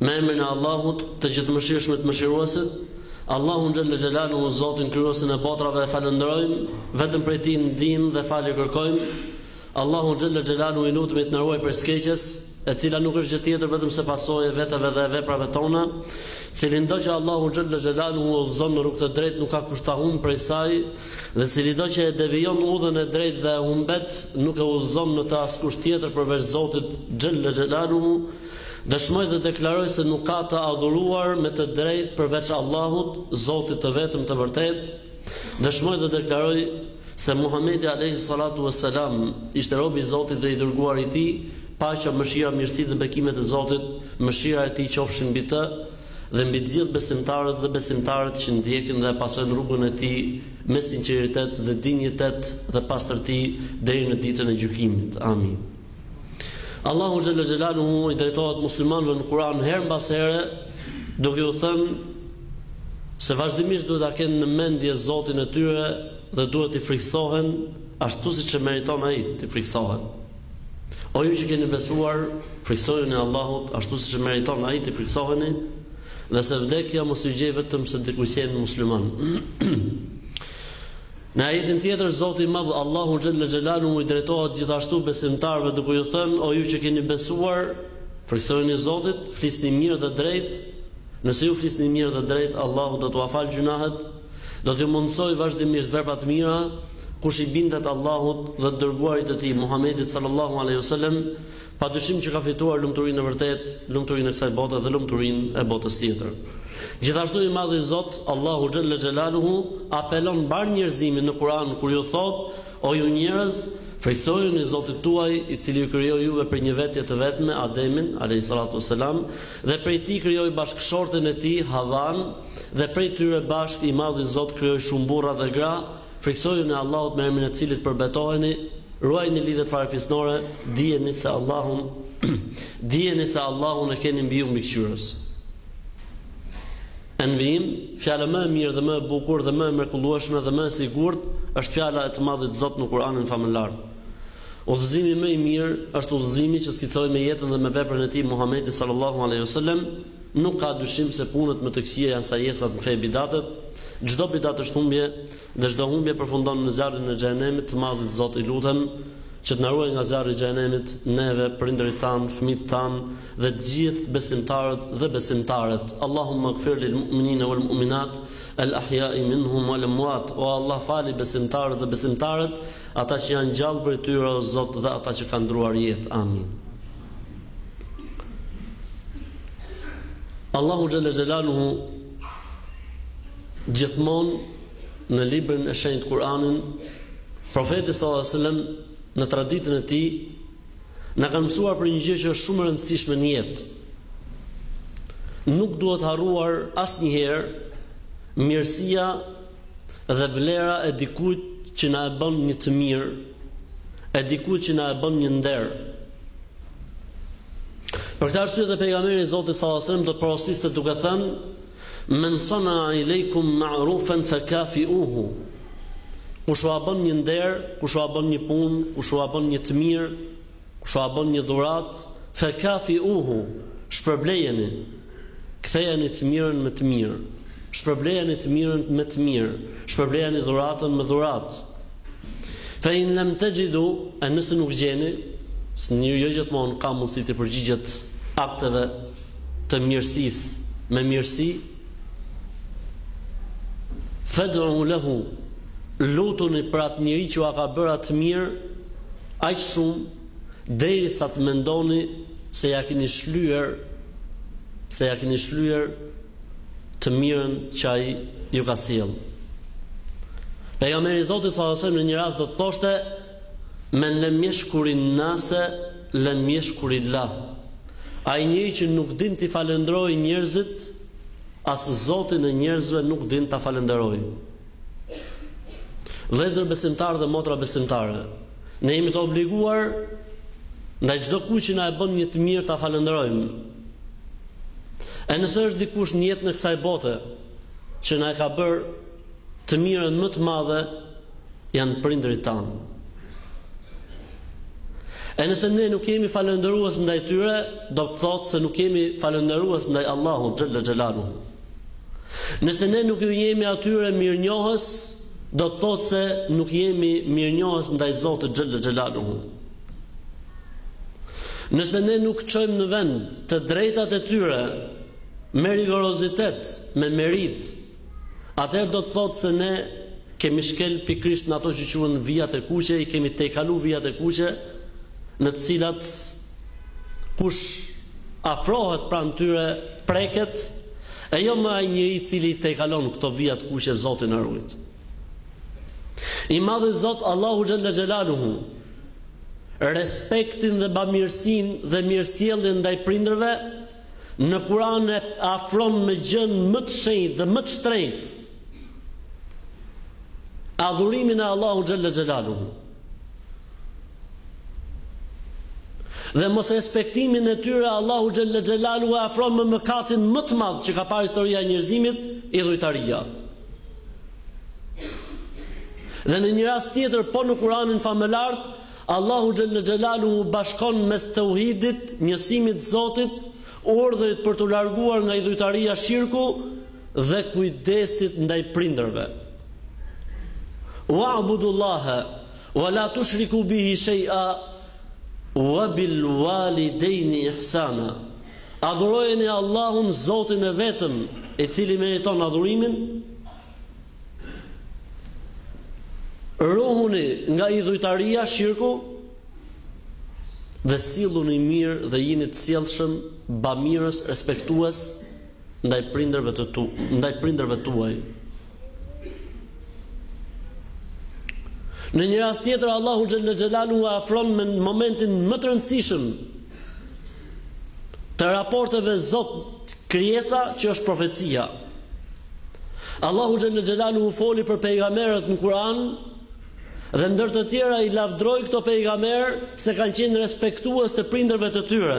Me emrin e Allahut, të Gjithëmëshirshmit Mëshiruesit, Allahun xhelle xhelaluhu Zotin Krijuesin e botrave e falënderojmë, vetëm prej Tij ndihmë dhe falje kërkojmë, Allahut xhelle xhelaluhu i lutemi të na ruaj prej së keqes, e cila nuk është gjë tjetër vetëm se pasojë e veteve dhe e veprave tona, cilindo që Allahu xhelle xhelaluhu e udhëzon në rrugë të drejtë nuk ka kush ta humbë prej saj, dhe cilido që e devijon udhën e drejtë dhe e humbet, nuk e udhëzon në të askush tjetër përveç Zotit xhelle xhelaluhu, Dëshmoj dhe deklaroj se nuk ka të adhuruar me të drejtë përveç Allahut, Zotit të vetëm të vërtetë. Dëshmoj dhe deklaroj se Muhamedi alejhi salatu ves selam ishte robi i Zotit dhe i dërguar i Tij, paqja, mëshira, mirësitë dhe bekimet e Zotit, mëshira e Tij qofshin mbi të dhe mbi të gjithë besimtarët dhe besimtaret që ndjekin dhe e pasojnë rrugën e Tij me sinqeritet dhe dinjitet dhe pastërti deri në Ditën e Gjykimit. Amin. Allahu xhalla xhelaluhu i drejtohet muslimanëve në Kur'an herë mbas here, duke u thënë se vazhdimisht duhet ta kenë në mendje Zotin e tyre dhe duhet t'i frikësohen ashtu siç e meriton ai t'i frikësohen. O ju që keni besuar, frikësojuni Allahut ashtu siç e meriton ai t'i frikësoheni, dhe se vdekja mos ju gjej vetëm se duke qenë musliman. Në ajetin tjetër, Zoti i Madh, Allahu xhelle xhelaluhu, i drejtohet gjithashtu besimtarëve duke ju thënë, O ju që keni besuar, frikësojuni Zotit, flisni mirë dhe drejt, nëse ju flisni mirë dhe drejt, Allahu do t'ua falë gjynahet, do t'ju mundësojë vazhdimisht vepra të mira, kush i bindet Allahut dhe të dërguarit të Tij, Muhammedit sallallahu alejhi ve sellem, Padyshim që ka fituar lumturinë e vërtetë, lumturinë e kësaj bote dhe lumturinë e botës tjetër. Gjithashtu i madhi Zot, Allahu xhelle xhelaluhu, apelon mbarë njerëzimin në Kur'an kur ju thotë, o ju njerëz, frikësojuni Zotit tuaj, i cili ju krijoi juve prej një vetje të vetme, Ademin, alejhi salatu ves selam, dhe prej tij krijoi bashkëshorten e tij, Havan, dhe prej tyre bashkë i madhi Zot krijoi shumë burra dhe gra, Frikësojuni Allahut me emrin e të Cilit përbetoheni, ruajini lidhjet farefisnore, dijeni se Allahu dijeni se Allahun e keni mbi ju mbikëqyrës. Në vijim, fjala më e mirë dhe më e bukur dhe më e mrekullueshme dhe më e sigurt është fjala e të Madhit Zot në Kur'anin famëlartë. Udhëzimi më i mirë është udhëzimi që skicoi me jetën dhe me veprën e tij Muhamedi sallallahu alaihi wasallam, Nuk ka dyshim se punët më të këqija janë sajesat në fe bidatet, çdo bidat është humbje dhe çdo humbje përfundon në zjarrin e xhehenemit të madhit Zot i lutem që të na ruaj nga zjarri i xhehenemit neve prindërit tanë fëmijët tanë dhe të gjithë besimtarët dhe besimtaret Allahumma ighfir lil mu'minina wal mu'minat al ahya'i minhum wal amwat o Allah fali besimtarët dhe besimtaret ata që janë gjallë prej tyre o Zot dhe ata që kanë ndruar jetë amin Allahu xhel-le xhelaluhu gjithmonë në librin e shenjtë Kur'anin, profeti sallallahu alajhi wasallam në traditën e tij na kanë mësuar për një gjë që është shumë e rëndësishme në jetë. Nuk duhet harruar asnjëherë mirësia dhe vlera e dikujt që na e bën një të mirë, e dikujt që na e bën një nder. Për këtë arsye dhe pejgamberi i Zotit sallallahu alajhi wasallam do porositte duke thënë men sana ilaykum ma'rufan fakafi'uhu. Kush ua bën një nder, kush ua bën një punë, kush ua bën një të mirë, Kush ua bën një dhuratë, fekafi'uhu, shpërblejeni, kthejeni të mirën me të mirë, shpërblejeni të mirën me të mirë, shpërblejeni dhuratën me dhuratë. Fe in lem texhidu, e nëse nuk gjeni, se jo gjithmonë ka mundësi t'i përgjigjet akteve të mirësisë me mirësi, fed'u lehu, lutuni për atë njeri që ua ka bërë atë të mirë, Aq shumë derisa të mendoni se ia keni shlyer se ia keni shlyer të mirën që ai ju ka sjellë. Pejgamberi i Zotit sallallahu alajhi wasallam në një rast do të thoshte men lem jeshkurin nase lem jeshkuril-lah. Ai njeri që nuk din t'i falënderojë njerëzit, as Zotin e njerëzve nuk din ta falënderojë. Vëllezër besimtarë dhe motra besimtare, ne jemi të obliguar ndaj çdokujt që na e bën një të mirë ta falënderojmë. E nëse është dikush në jetën e kësaj bote që na e ka bërë të mirën më të madhe janë prindërit tanë. E nëse ne nuk jemi falënderues ndaj tyre, do të thotë se nuk jemi falënderues ndaj Allahut xhel-le xhelaluhu. Nëse ne nuk ju jemi atyre mirënjohës, do të thotë se nuk jemi mirënjohës ndaj Zotit xhel-le xhelaluhu. Nëse ne nuk çojmë në vend të drejtat e tyre me rigorozitet, me meritë, atëherë do të thotë se ne kemi shkel pikërisht në ato që quhen vijat e kuqe, i kemi tejkalu vijat e kuqe, në të cilat Kush afrohet pranë tyre preket e jo më ai njeri i cili i tejkalon këto vija të kuqe Zoti na ruajt. I madhi Zot Allahu xhel-le xhelaluhu respektin dhe bamirësinë dhe mirësjelljen ndaj prindërve në Kur'an e afron me gjënë më të shenjtë dhe më të shtrenjtë adhurimin e Allahut xhel-le xhelaluhu. Dhe mosrespektimin e tyre Allahu xhalla xhelaluhu e afron me mëkatin më të madh që ka parë historia e njerëzimit, idhujtaria. Dhe në një rast tjetër po në Kur'anin famëlartë, Allahu xhalla xhelaluhu bashkon mes tauhidit, njësimit të Zotit, urdhrit për t'u larguar nga idhujtaria shirku dhe kujdesit ndaj prindërve. Wa'budullaha wa la tushriku bihi shay'a wa bil walidayni ihsana. Adhurojeni Allahun Zotin e vetëm, i cili meriton adhurimin. Ruhuni nga idhujtaria, shirku, dhe silluni mirë dhe jini të sjellshëm, bamirës, respektues Ndaj prindërve të tu, ndaj prindërve tuaj. Në një rast tjetër Allahu xhalla xhelaluhu e afron me momentin më të rëndësishëm të raporteve Zot krijesa që është profecia. Allahu xhalla xhelaluhu foli për pejgamberët në Kur'an dhe ndër të tjera i lavdroi këto pejgamberë se kanë qenë respektues të prindërve të tyre.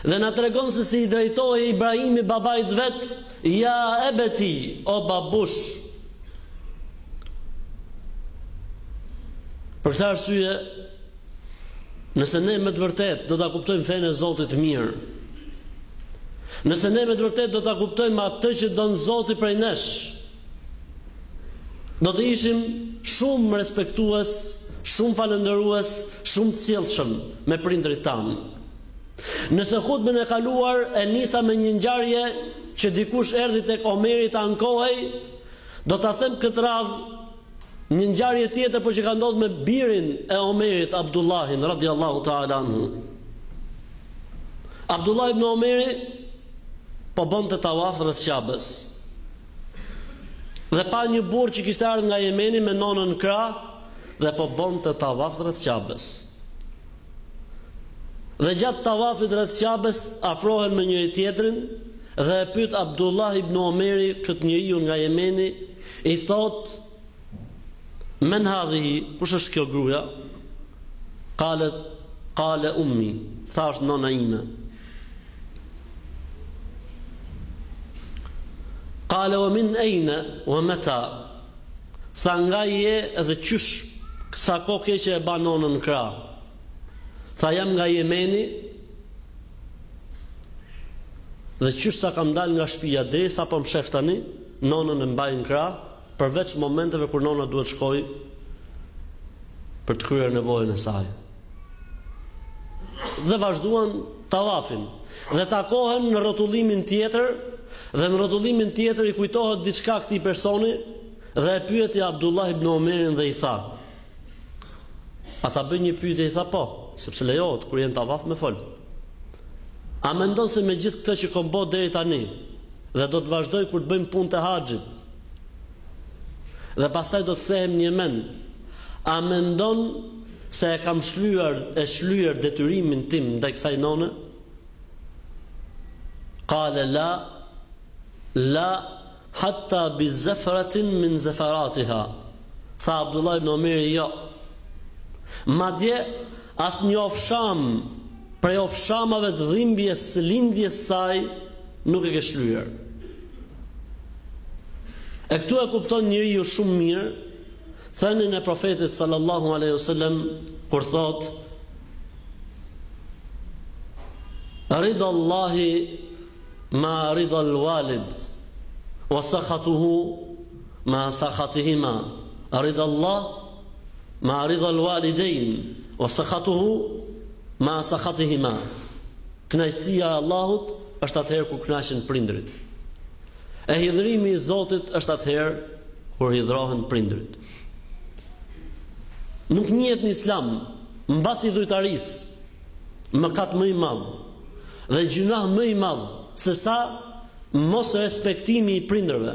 Dhe na tregon se si i drejtohej Ibrahimi babait të vet, ja ebeti, o babush. Për këtë arsye, nëse ne me të vërtetë do ta kuptojmë fenë e Zotit mirë, nëse ne me të vërtetë do ta kuptojmë atë që don Zoti prej nesh, Do të ishim shumë respektues, shumë falënderues, shumë të sjellshëm me prindërit tanë. Nëse hutbën e kaluar e nisa me një ngjarje që dikush erdhi tek Omeri të ankohej, do ta them këtë radhë një ngjarje tjetër po që ka ndodh me birin e Omerit, Abdullahin radiallahu ta'ala anhu. Abdullah ibn Omeri po bonte tawaf rreth Qabes. Dhe pa një burrë që kishte ardh nga Jemeni me nonën n'krah dhe po bonte tavaf rreth Qabes. Dhe gjatë tavafit rreth Qabes afrohen me njëri-tjetrin dhe e pyet Abdullah ibn Omeri këtë njeriu nga Jemeni, i thotë Men hadhihi, kush është kjo gruaja? Qalet, qale ummi, tha është nona ime. Qale wa min ayna wa mata? Tha nga je dhe qysh sa kohë ke që e ban nonën n'krah? Tha jam nga Jemeni dhe qysh sa kam dal nga shpia derisa po më shef tani, nonën e mbaj n'krah. Përveç momenteve kur nona duhet të shkojë për të kryer nevojën e saj. Dhe vazhduan tavafin dhe takohen në rrotullimin tjetër dhe në rrotullimin tjetër i kujtohet diçka këtij personi dhe e pyeti Abdullah ibn Omerin dhe i tha A ta bëj një pyetje i tha po, sepse lejohet kur je n'tavaf me fol. A mendon se me gjithë këtë që kom bo deri tani dhe do të vazhdoj kur të bëjmë punët e haxhit, Dhe pastaj do të kthehem në Jemen. A mendon se e kam shlyer e shlyer detyrimin tim ndaj kësaj none? Qale la la hatta bi zafratin min zafaratiha. Tha Abdullah ibn Omeri jo. Madje Asnjë ofshamë prej ofshamave të dhimbjes së lindjes së saj nuk e ke shlyer. E këtu e kupton njeriu shumë mirë thënien e profetit sallallahu alaihi wasallam kur thotë Rida Allahi ma rida al-walid wa sakhatuhu ma sakhatihima. Rida Allah ma ridha al walidein wa sakhatuhu ma sakhatihima. Kënaqësia e Allahut është atëherë kur kënaqen prindërit. E hidhrimi i Zotit është atëherë kur hidhrohen prindërit. Nuk njihet në Islam mbas idhujtarisë mëkat më i madh dhe gjynah më i madh sesa mosrespektimi i prindërve.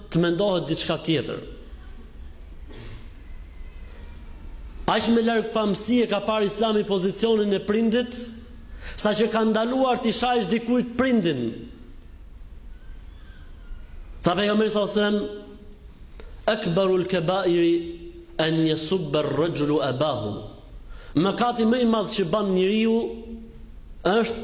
Të mendohet diçka tjetër. Aq me largpamësi e ka parë Islami pozicionin e prindit, saqë ka ndaluar t'i shajsh dikujt prindin. Tha pejgamberi sallallahu alaihi wasallam, Ekberu l'kebairi en jesubbe rraxhulu ebahu. Mëkati më i madh që ban njeriu, është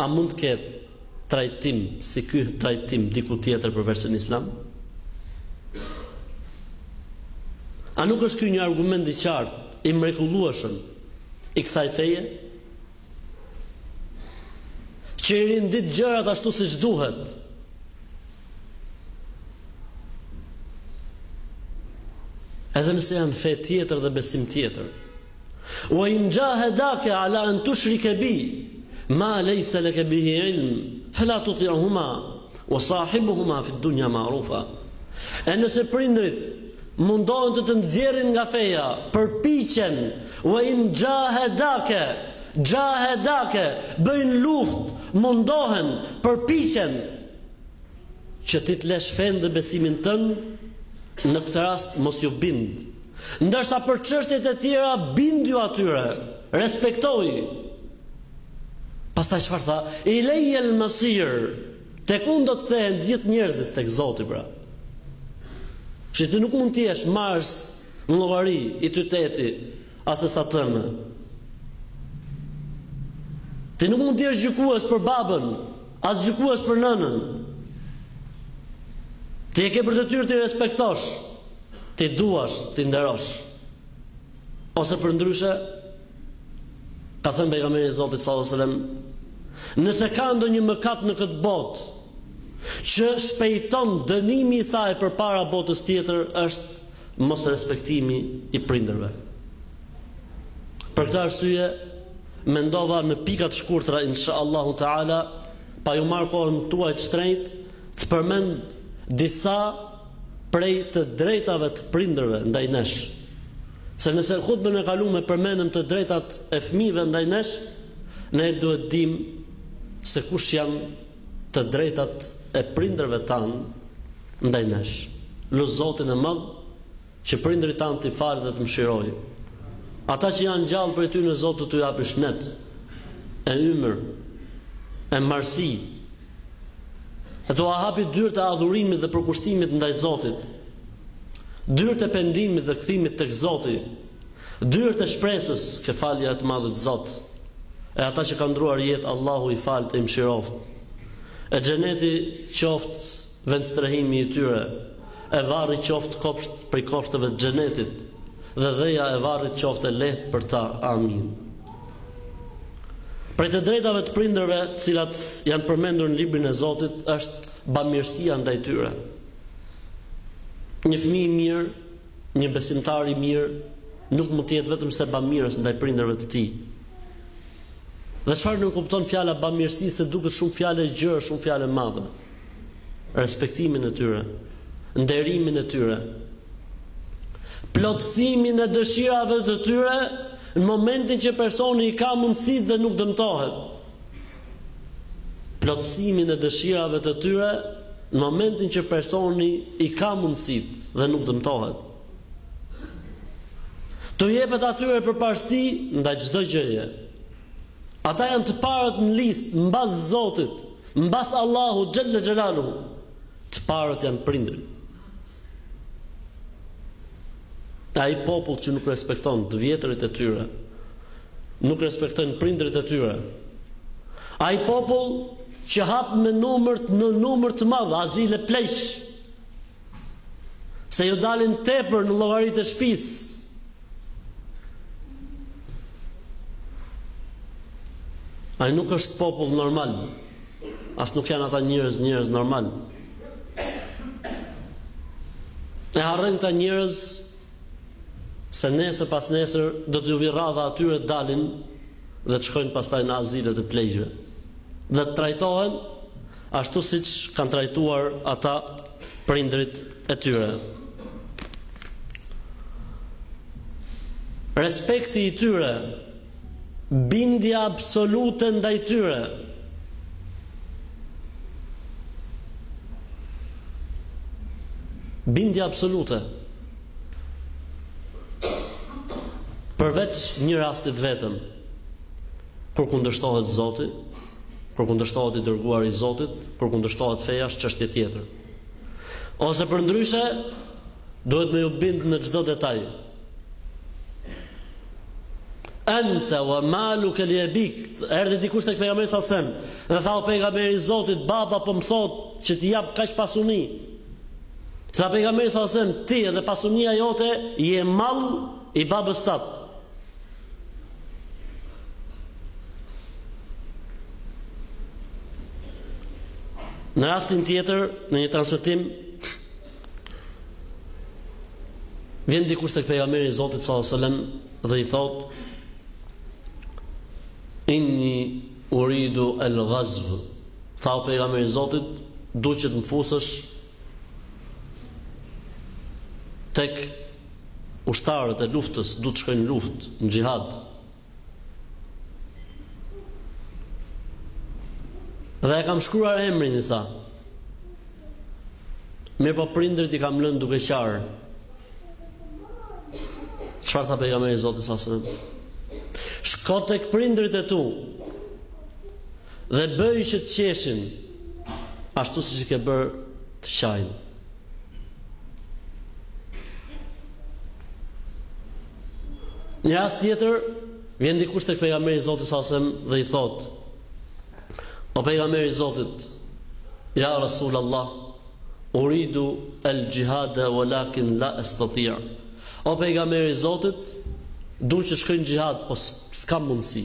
A mund të ketë trajtim si ky trajtim diku tjetër përveç në Islam? A nuk është ky një argument i qartë, i mrekullueshëm i kësaj feje? Që i rendit gjërat ashtu siç duhet. Edhe nëse janë fe tjetër dhe besim tjetër. Wa in jahadaka ala an tushrike bi ma laysa laka bihi ilm fala tuti'huma wa sahibuhuma fi dunya ma'rufa. E nëse prindërit mundohen të të nxjerrin nga feja, përpiqen wa in jahadaka jahadaka bëjnë luftë, mundohen, përpiqen që ti të lësh fenë dhe besimin tënd, në këtë rast mos ju bind, Ndërsa për çështjet e tjera bindyu atyre, respektoji. Pastaj çfarë tha? Ilayyal masir. Tek unë do të kthehen të gjithë njerëzit tek Zoti pra. Që ti nuk mund të jesh marrës në llogari i tyt eti as e sat ëme. Ti nuk mund të jesh gjykues për babën, as gjykues për nënën. Ti e ke për detyrë t'i respektosh T'i duash, t'i nderosh. Ose përndryshe ka thënë pejgamberi i Zotit sallallahu alajhi wasallam, nëse ka ndonjë mëkat në këtë botë që shpejton dënimi i tij përpara botës tjetër është mosrespektimi i prindërve. Për këtë arsye mendova në pika të shkurtra inshallah taala pa ju marrë kohën tuaj të shtrenjtë të përmend disa prej të drejtave të prindërve ndaj nesh, se nëse hutben e kalume përmendëm të drejtat e fëmijëve ndaj nesh, ne duhet të dimë se kush janë të drejtat e prindërve tanë ndaj nesh. Lus Zotin e Madh që prindërit tanë t'i falë dhe t'i mëshirojë. Ata që janë gjallë prej tyne Zoti t'u japë shnet e ymër e mbarësi. T'ua hapi dyert e adhurimit dhe përkushtimit ndaj Zotit. Dyert e pendimit dhe kthimit tek Zoti. Dyert e shpresës, ke falja e të madhit Zot. E ata që kanë ndruar jetë, Allahu i faltë e i mëshiroftë. E xheneti qoftë vendstrehimi i tyre. E varri qoftë kopsht prej kopshteve të xhenetit dhe dheja e varrit qoftë e lehtë për ta. Amin. Prej të drejtave të prindërve, të cilat janë përmendur në librin e Zotit, është bamirësia ndaj tyre. Një fëmijë i mirë, një besimtar i mirë, nuk mund të jetë vetëm se bamirës ndaj prindërve të tij. Dhe çfarë nënkupton fjala bamirësi se duket shumë fjalë e gjerë, shumë fjalë e madhe. respektimin e tyre, nderimin e tyre, plotësimin e dëshirave të tyre në momentin që personi i ka mundësit dhe nuk dëmtohet. Plotësimin e dëshirave të tyre në momentin që personi i ka mundësit dhe nuk dëmtohet. T'u jepet atyre përparësi ndaj çdo gjëje. Ata janë të parët në listë mbas Zotit Mbas Allahut xhel-le xhelaluhu, të parët janë prindërit. Ai popull që nuk respekton të vjetërit e tyre, nuk respektojnë prindërit e tyre. Ai popull që hap me numër në numër të madh azile pleqsh Se ju dalin tepër në llogaritë e shtëpisë. Ai nuk është popull normal. As nuk janë ata njerëz, njerëz normal. E harrojnë këta njerëz se nesër pasnesër do t'ju vijë radha atyre dalin dhe të shkojnë pastaj në azilet e pleqve. Dhe të trajtohen ashtu siç kanë trajtuar ata prindërit e tyre. Respekti i tyre, bindja absolute ndaj tyre, bindja absolute, përveç një rasti të vetëm, kur kundërshtohet Zoti, Kur kundërshtohet i dërguari i Zotit, kur kundërshtohet feja është çështje tjetër. Ose përndryshe, duhet me ju bind në çdo detaj. Ente wa maluke li ebik, erdhi dikush tek pejgamberi sallallahu alajhi wasallam, dhe tha o pejgamberi i Zotit, baba për po më thot që t'i jap kaq pasuni. Tha pejgamberi sallallahu alajhi wasallam, ti edhe pasunia jote, je mall i babës tat. Në rastin tjetër, në një transmetim vjen dikush tek pejgamberi i Zotit sallallahu alajhi wasallam dhe i thotë inni uridu al-ghazw. Tha o pejgamberi i Zotit, duhet të më fusësh tek Ushtarët e luftës duhet të shkojnë në luftë, në xhihad. Dhe e kam shkruar emrin i tha. Mirëpo prindërit i kam lënë duke qarë. Çfarë tha pejgamberi i Zotit sa selam? Shko tek prindërit e tu dhe bëj që të qeshin ashtu siç i ke bërë të qajnë. Një rast tjetër, vjen dikush tek pejgamberi i Zotit sa selam dhe i thotë: O pejgamberi i Zotit, ja Rasulullah, uridu el jihad walakin la astati. O pejgamberi i Zotit, du që të shkoj në jihad, po s'kam mundësi.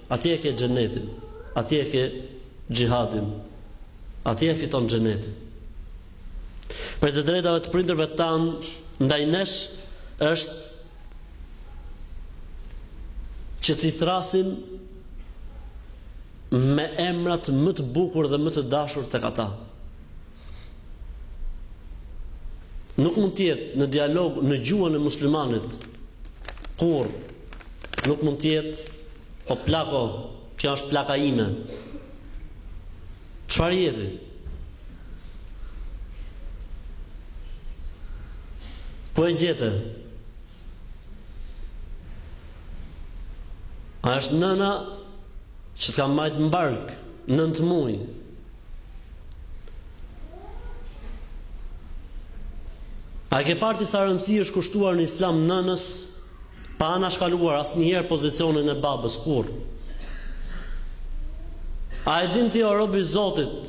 Atje e ke xhenetin, atje e ke xhihadin, atje e fiton xhenetin. Prej të drejtave të prindërve tanë ndaj nesh është që t'i thërrasim me emrat më të bukur dhe më të dashur tek ata. Nuk mund të jetë në dialog në gjuhën e muslimanit Kurrë nuk mund të jetë O plako kjo është plaka ime Çfarë je ti? Po e gjete? A është nëna Që të ka mbajt në bark nëntë muj. A e ke parë ti sa rëndësi është kushtuar në islam nënës, pa anashkaluar asnjëherë pozicionin e babës, kurrë? A e din ti o rob i Zotit,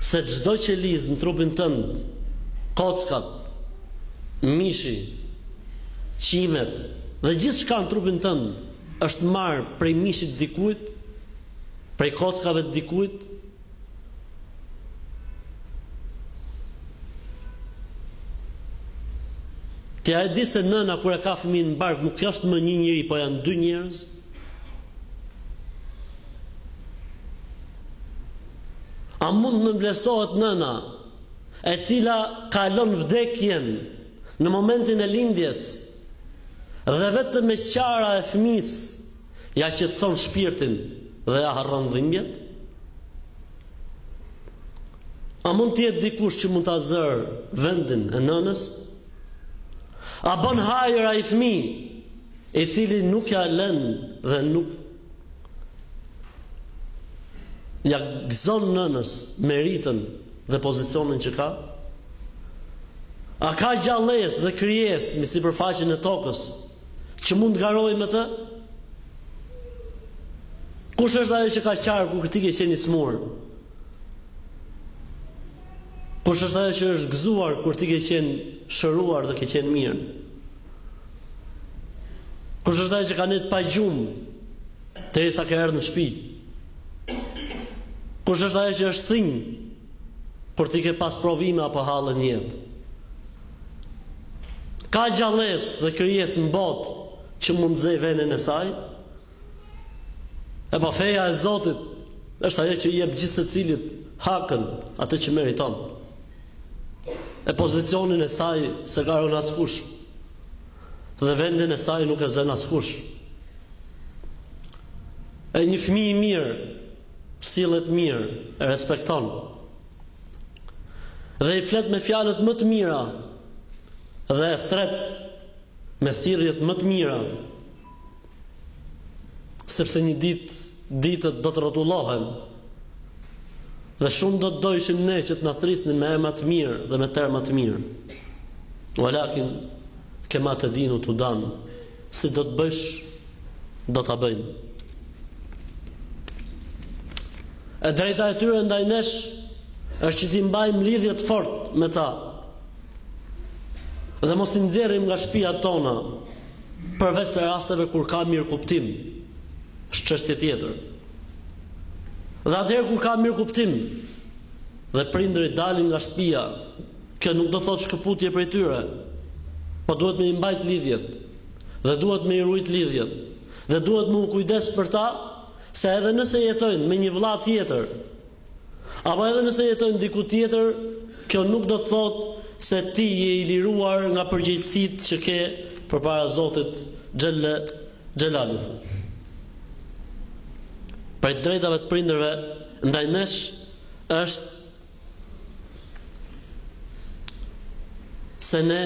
se çdo qelizë në trupin tënd, kockat, mishi, qimet, dhe gjithçka në trupin tënd, Është marrë prej mishit të dikujt, prej kockave të dikujt. Ti a e di se nëna kur e ka fëmijën në bark nuk është më një njeri, po janë dy njerëz? A mund të nënvlerësohet nëna e cila kalon vdekjen në momentin e lindjes? Dhe vetëm e qara e fëmijës ia qetëson shpirtin dhe ia harron dhimbjet? A mund të jetë dikush që mund ta zërë vendin e nënës? A bën hajër ai fëmijë i cili nuk ia lën dhe nuk Ia gëzon nënës meritën dhe pozicionin që ka? A ka gjallesë dhe krijesë mbi sipërfaqen e tokës që mund të garojë me të? Kush është ajo që ka qarë kur ti ke qenë i smurë? Kush është ajo që është gëzuar kur ti ke qenë shëruar dhe ke qenë mirë? Kush është ajo që ka ndejt pa gjumë derisa ke erdhur në shtëpi? Kush është ajo që është thinj kur ti ke pas provime apo halle në jetë? Ka gjallesë dhe krijesë në botë që mund të zej venin e saj? E po feja e Zotit është ajo që i jep gjithsecilit hakën atë që meriton. E pozicionin e saj s'e ka zënë askush. Dhe vendin e saj nuk e zën askush. E një fëmijë i mirë, sillet mirë, e respekton. Dhe i flet me fjalët më të mira dhe e thret me thirrjet më të mira. Sepse një ditë ditët do të rrotullohen. Dhe shumë do të dojshim ne që të na thrisnin me emra të mirë dhe me terma të mirë. Ualakin kema tedinu tudan, si do të bësh, do ta bëjnë. E drejta e tyre ndaj nesh është që t'i mbajmë lidhjet fort me ta. Dhe mos t'i nxjerrim nga shtëpiat tona, Përveç se rasteve kur ka mirëkuptim, është çështje tjetër. Dhe atëherë kur ka mirëkuptim dhe prindërit dalin nga shtëpia, kjo nuk do thotë shkëputje prej tyre, po duhet me i mbajt lidhjet, dhe duhet me i ruajt lidhjet, dhe duhet me u kujdes për ta, se edhe nëse jetojnë me një vla tjetër, Apo edhe nëse jetojnë diku tjetër, kjo nuk do të thotë se ti je i liruar nga përgjegjësitë që ke përpara Zotit xhelle xhelalu. Prej të drejtave të prindërve ndaj nesh është se ne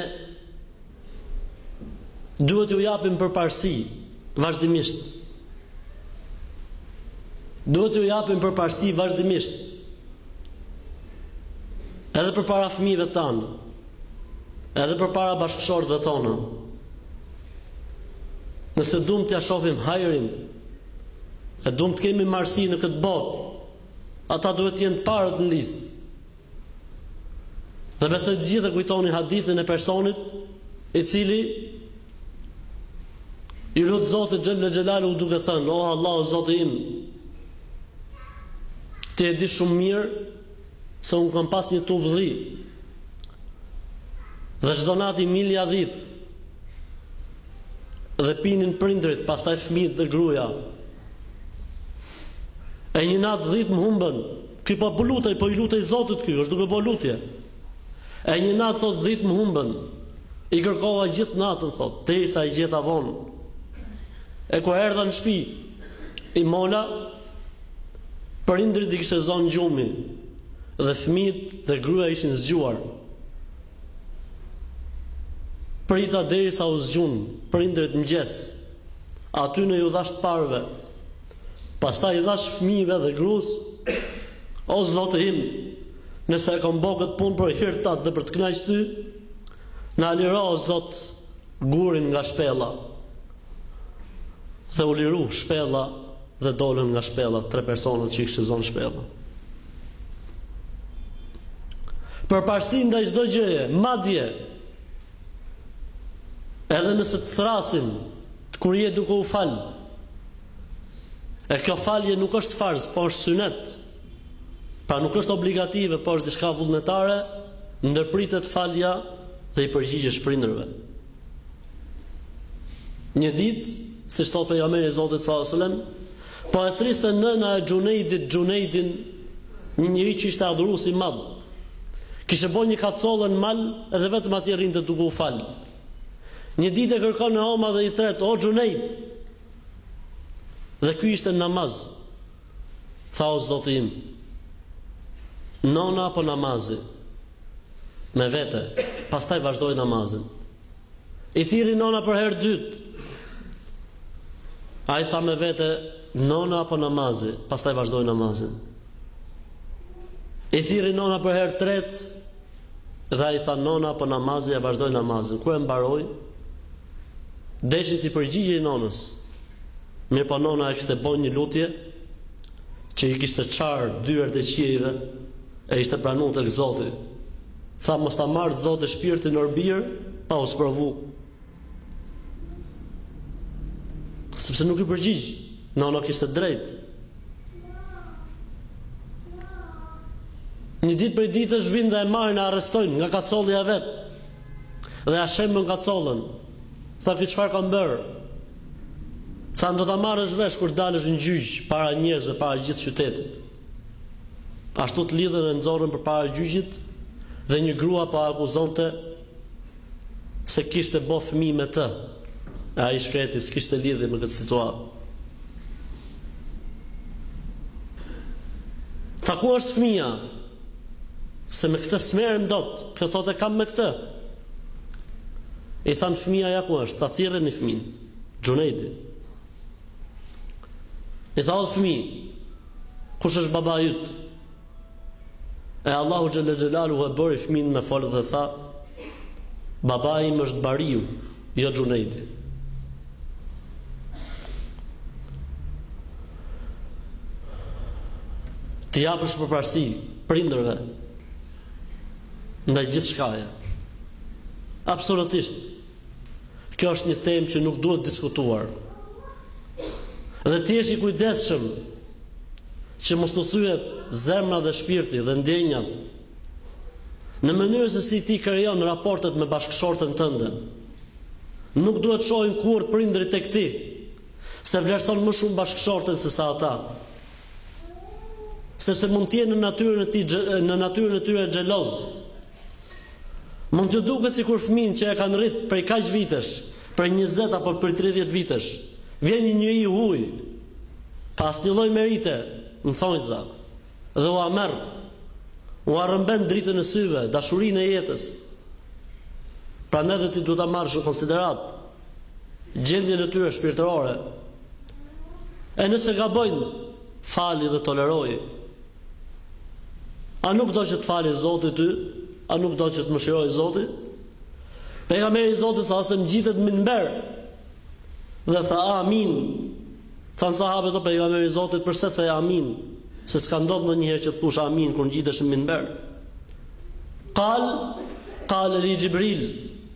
Duhet t'u japim përparësi vazhdimisht. Duhet t'u japim përparësi vazhdimisht. Edhe përpara fëmijëve tanë, edhe përpara bashkëshorteve tona. Nëse duam t'ia shohim hajrin, e duam të kemi marësi në këtë botë, ata duhet të jenë të parët në listë. Dhe besoj të gjithë e kujtoni hadithin e personit i cili i lut Zotit xhelle xhelaluhu duke thënë, o Allah, o Zoti im, ti e di shumë mirë se unë kam pas një tufë dhi dhe çdo natë i milja dhitë dhe pinin prindërit, pastaj fmijt dhe gruja. E një natë dhitë më humbën, Ky po po lutej, po i lutej Zotit ky, është duke bo lutje. E një natë thotë dhitë më humbën. I kërkova gjithë natën thotë, derisa e gjeta vonë. E kur erdha në shtëpi, i mola, prindërit i kishte zonë gjumi dhe fëmijët dhe gruaja ishin zgjuar. Prita derisa u zgjun prindërit n'mëngjes. Atyne iu dhashë të parëve, Pastaj i dhashë fëmijëve dhe gruas, o Zoti im, nëse e kam bërë këtë punë për hir tat dhe për të kënaqë ty, na liro o Zot gurin nga shpella. Dhe u liru shpella dhe dolën nga shpella tre personat që i kishte zonë shpella. Përparësi ndaj çdo gjëje, madje edhe nëse të thrrasin Kur je duke u fal, e kjo falje nuk është farz, po është synet, pra nuk është obligative, po është diçka vullnetare, ndërpritet falja dhe i përgjigjesh prindërve. Një ditë, siç thotë Pejgamberi i Zotit sallallahu alajhi wasallam, po e thrriste nëna e Xhunejdit, Xhunejdin, një njeri që ishte adhurues i madh. Kishte bërë një kasolle në mal dhe vetëm atje rrinte duke u fal. Një ditë e kërkon e oma dhe i thrret, o Xhunejd. Dhe ky ishte n'namaz. Tha o Zoti im. Nona apo namazi? Me vete, pastaj vazhdoi namazin. I thirri nona për herë t'dytë. Ai tha me vete, nona apo namazi? Pastaj vazhdoi namazin. I thirri nona për herë t'tretë, Dhe ai tha nona apo namazi, e vazhdoi namazin. Kur e mbaroi, deshi t'i përgjigjej nonës. Mirëpo nona e kishte bën një lutje që i kishte çarë dyert e qiejve e ishte pranuar tek Zoti. Tha mos ta marrtë Zoti shpirtin, or bir, pa u sprovu. Sepse nuk iu përgjigj nana, kishte drejt. Një ditë prej ditësh vijnë dhe e marrin, e arrestojnë nga kasollja e vet. Dhe ia shembën kasollën. Tha çfarë kam bërë. I thanë do ta marrësh vesh kur të dalësh në gjyq para njerëzve, para gjithë qytetit. Ashtu të lidhur e nxorën përpara gjyqit dhe një grua po e akuzonte Se kishte bo fëmijë me të. E ai i shkreti s'kishte lidhje me këtë situatë. Tha ku është fëmija? Se me këtë s'merrem dot, kjo thotë e kam me këtë. I thanë fëmija ja ku është, tha thirre një fëmijë Xhunejdi. I tha o fëmijë, kush është baba yt? E Allahu xhel-le xhelaluhu e bëri fëmijën me fol dhe tha Babai im është bariu, jo Xhunejdi. T'i japësh përparësi prindërve ndaj gjithçkaje. Absolutisht. Kjo është një temë që nuk duhet diskutuar. Dhe të jesh i kujdesshëm që mos t'u thyhet zemra dhe shpirti dhe ndjenjat në mënyrën se si ti krijon raportet me bashkëshorten tënde. Nuk duhet të shohin kurrë prindërit tek ti, se vlerëson më shumë bashkëshorten sesa ata. Sepse mund të jenë në natyrën e tij në natyrën e tyre xhelozë. Mund t'u duket sikur fëmijën që e kanë rrit prej kaq vitesh, prej njëzet apo prej tridhjetë vitesh, vjen një njeri i huaj, pa asnjë lloj merite, në thonjëza, dhe ua merr, ua rrëmben dritën e syve, dashurinë e jetës. Prandaj dhe ti duhet ta marrësh në konsideratë gjendjen e tyre shpirtërore. E nëse gabojnë, fali dhe toleroji. A nuk do që të falë Zoti ty? A nuk do që të mëshirojë Zoti? Pejgamberi i Zotit sal-lallahu alejhi ue sel-lem ngjitet në minber dhe tha amin. Thanë sahabët o Pejgamber i Zotit përse the amin? Se s'ka ndodhur ndonjëherë që të thuash amin kur ngjitesh në minber. Kal kale li Xhibril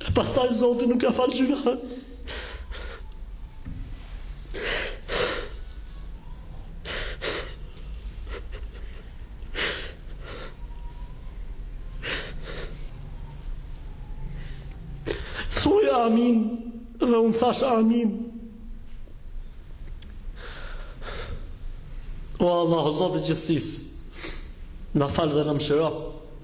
E pastaj Zoti nuk ia fal gjynahet. Thuaj amin dhe unë thashë amin. O Allah, o Zot i gjithësisë, na fal dhe na mëshiro,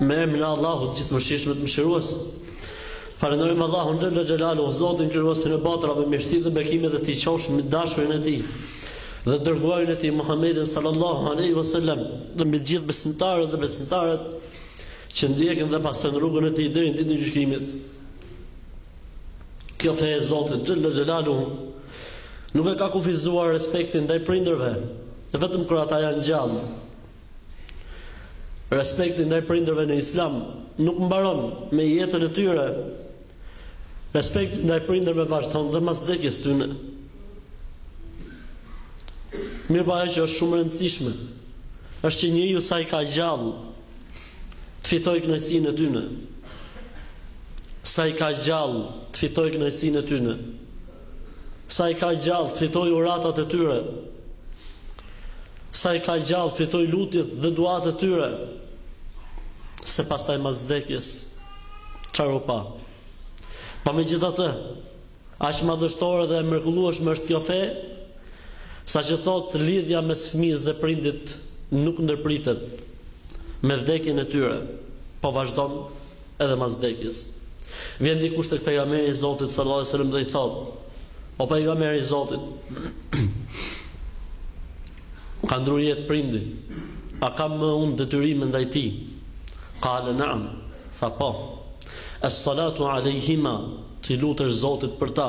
Me emrin e Allahut, të gjithëmëshirshmit, mëshiruesit. Falënderojmë Allahun xhele xhelaluhu, Zotin krijuesin e botrave. Mirësitë dhe bekimet e tij qofshin mbi të dashurin e tij dhe të dërguarin e tij Muhammedin sallallahu alaihi wasallam dhe mbi gjithë besimtarët dhe besimtarët që ndjekin dhe pasojnë rrugën e tij deri në ditën e gjykimit. Kjo fe e Zotit xhele xhelaluhu nuk e ka kufizuar respektin ndaj prindërve, Vetëm kur ata janë gjallë. Respekti ndaj prindërve në Islam nuk mbaron me jetën e tyre. Respekti ndaj prindërve vazhdon dhe mas vdekjes tyne. Mirëpo ajo që është shumë rëndësishme, është që njeriu sa i ka gjallë, të fitojë kënaqësinë e tyne. Sa i ka gjallë, të fitojë kënaqësinë e tyne. Sa i ka gjallë të fitojë uratat e tyre. Sa i ka gjallë të fitojë lutjet dhe duatë e tyre. Se pastaj mas vdekjes çfarë u pa. Po megjithatë, aq madhështore dhe e mrekullueshme është kjo fe, saqë thotë lidhja mes fëmijës dhe prindit nuk ndërpritet me vdekjen e tyre, po vazhdon edhe mas vdekjes. Vjen dikush tek Pejgamberi i Zotit sallallahu alejhi wasallam dhe i thotë: O Pejgamberi i Zotit, ka ndru jetë prindi, a kam më unë detyrime ndaj tij? Qale na'am, tha po. Es-salatu alejhima, t'i lutesh Zotit për ta,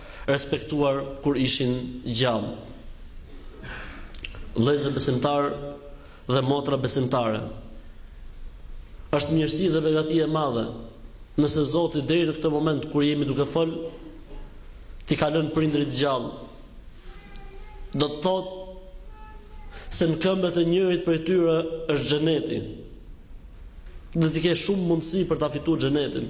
respektuar kur ishin gjallë. Vëllezër besimtarë dhe motra besimtare, është mirësi dhe begati e madhe nëse Zoti deri në këtë moment kur jemi duke fol t'i ka lënë prindërit gjallë. Do të thotë se në këmbët e njërit prej tyre është xheneti. Dhe ti ke shumë mundësi për ta fituar xhenetin.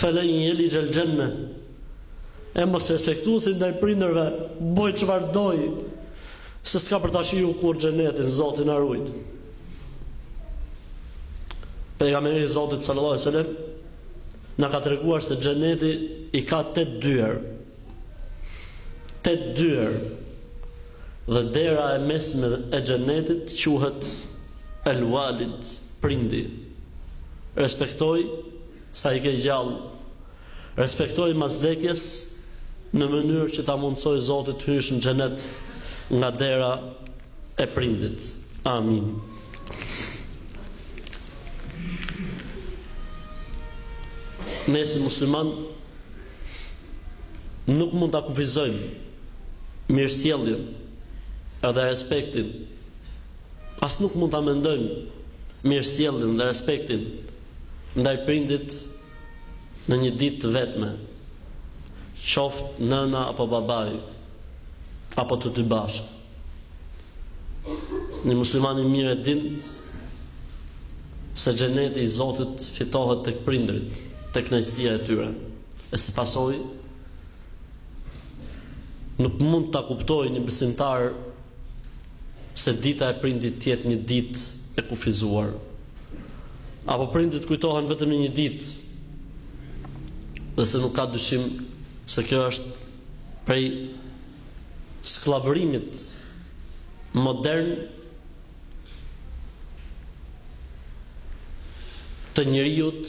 Felen jelixh el xhenne e mosrespektuesi ndaj prindërve, bëjë çfarë dojë, se s'ka për ta shiju kurrë xhenetin, Zoti na rujt. Pejgamberi i Zotit sallallahu alajhi wasallam na ka treguar se xheneti i ka tetë dyer. Tetë dyer. Dhe dera e mesme e xhenetit quhet El Walid, prindi. Respektoji sa i ke gjallë. Respektoji mas vdekjes në mënyrë që ta mundësojë Zoti të hysh në Xhenet nga dera e prindit. Amin. Ne si muslimanë nuk mund ta kufizojmë mirësjelljen edhe respektin As nuk mund ta mendojmë mirësjelljen dhe respektin ndaj prindërit në një ditë të vetme, qoftë nëna apo babai, apo të dy bashkë. Një musliman i mirë e din se xheneti i Zotit fitohet tek prindërit, tek kënaqësia e tyre. E si pasojë, nuk mund ta kuptojë një besimtar se dita e prindit të jetë një ditë e kufizuar. Apo prindit kujtohen vetëm në një ditë. Dhe se nuk ka dyshim se kjo është prej skllavërimit modern të njeriut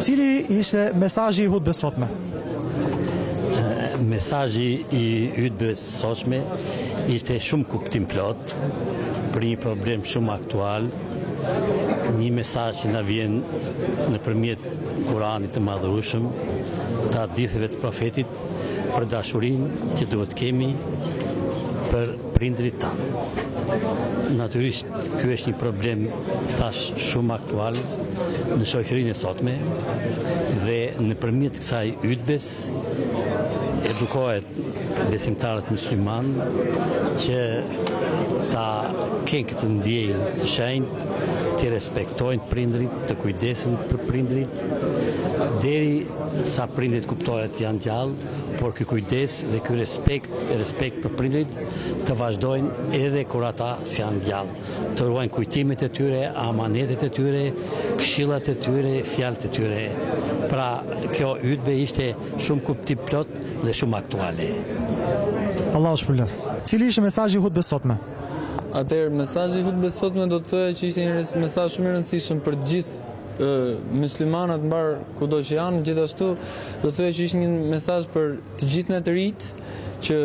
Cili ishte mesazhi i hutbes sotme? Mesazhi i hutbes sotme ishte shumë kuptimplotë për një problem shumë aktual. Një mesazh që na vjen nëpërmjet Kuranit të Madhërueshëm, të haditheve të profetit për dashurinë që duhet të kemi për prindërit tanë. Natyrisht, ky është një problem thashë shumë aktual në shoqërinë e sotme dhe nëpërmjet kësaj hytbes edukohen besimtarët muslimanë që ta kenë këtë ndjenjë të shenjtë, t'i respektojnë prindërit, të kujdesen për prindërit, Derisa prindërit kuptohet janë gjallë, por ky kujdes dhe ky respekt, respekt për prindrit, të vazhdojnë edhe kur ata s'janë gjallë. Të ruajnë kujtimet e tyre, amanetet e tyre, këshillat e tyre, fjalët e tyre. Pra, kjo hytbe ishte shumë kuptimplotë dhe shumë aktuale. Allahu të shpërbleftë. Cili ishte mesazhi i hutbes sotme? Atëherë, mesazhi i hutbes sotme do të thoja që ishte një mesazh shumë i rëndësishëm për të gjithë myslimanët mbarë kudo që janë, gjithashtu do të thoja që ishte një mesazh për të gjithë ne të rinjtë që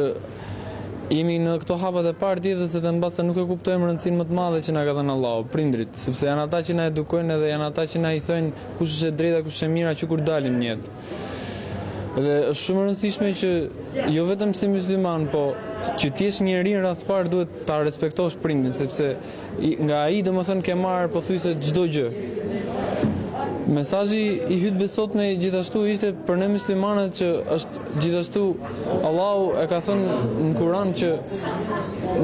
jemi në këto hapat e parë të jetës edhe mbase nuk e kuptojmë rëndësinë më të madhe që na ka dhënë Allahu, prindërit, sepse janë ata që na edukojnë edhe janë ata që na i thojnë kush është e drejta, kush është e mira që kur dalim në jetë. Dhe është shumë e rëndësishme që jo vetëm si mysliman, po që të jesh njeri në radhë të parë duhet ta respektosh prindin, sepse Nga ai domethënë ke marrë pothuajse çdo gjë. Mesazhi i hutbes sotme gjithashtu ishte për ne muslimanët që është gjithashtu Allahu e ka thënë në Kur'an që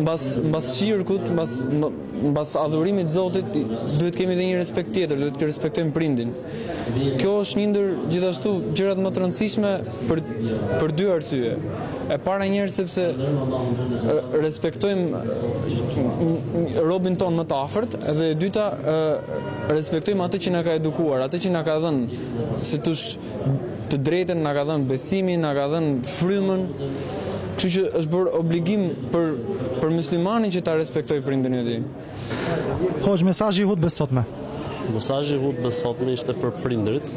mbas mbas shirkut, mbas mbas adhurimit të Zotit duhet të kemi edhe një respekt tjetër, duhet të respektojmë prindin. Kjo është një ndër gjithashtu gjërat më të rëndësishme për për dy arsye. E para njëherë sepse respektojmë robin tonë më të afërt dhe e dyta respektojmë atë që na ka edukuar, atë që na ka dhënë si thuhet të drejtën, na ka dhënë besimin, na ka dhënë frymën. Kështu që është bërë obligim për për myslimanin që ta respektojë prindërin e tij. Hoxhë, mesazhi i hutbes sotme. Mesazhi i hutbes sotme ishte për prindërit.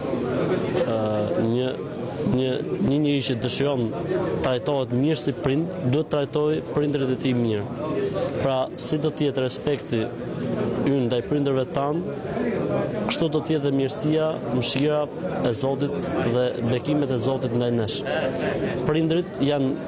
Ëh, një një një njeri që dëshiron trajtohet mirë si prind, duhet të trajtojë prindërit e tij mirë. Pra, si do të jetë respekti ynë ndaj prindërve tanë, kështu do të jetë dhe mirësia, mëshira e Zotit dhe bekimet e Zotit ndaj nesh. Prindërit janë